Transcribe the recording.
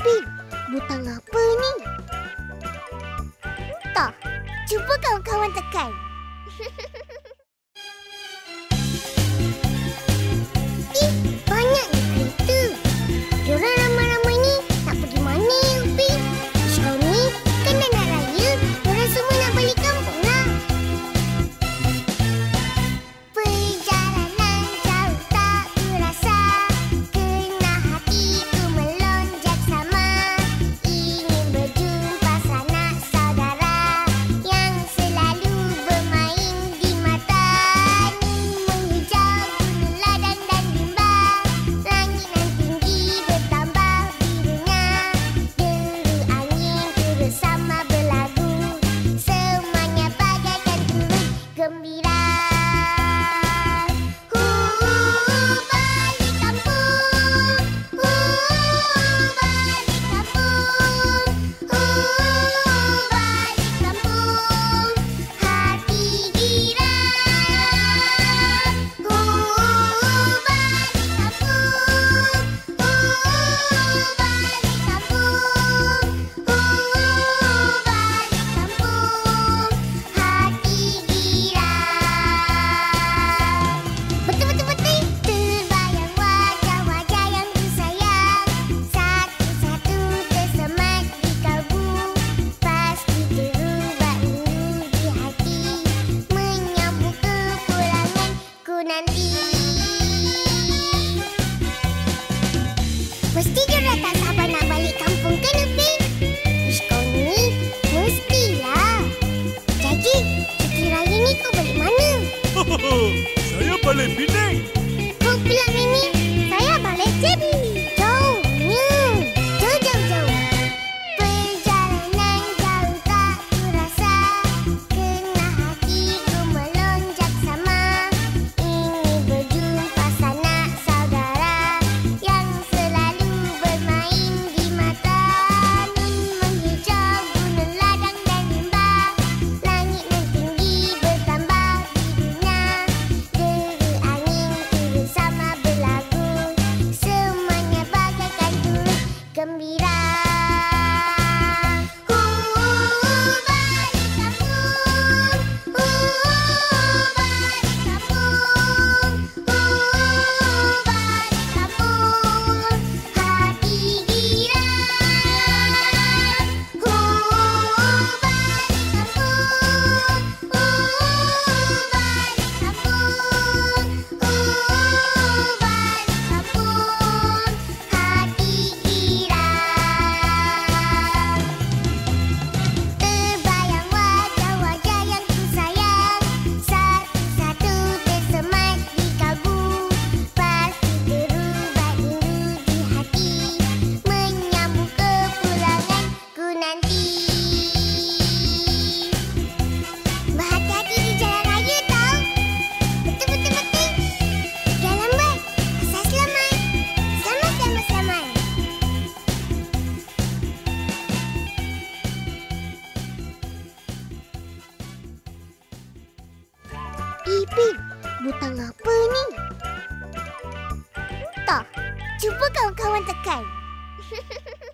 Pin, butang apa ni? Entah. Cuba kawan-kawan tekan. ら」nanti. Mesti dia tak sabar nak balik kampung ke Nepi? Kau ni, mestilah. Jadi, cuti raya ni kau balik mana? Ho, ho, ho. Saya balik Penang. that. Pin, butang apa ni? Entah. Cuba kawan-kawan tekan.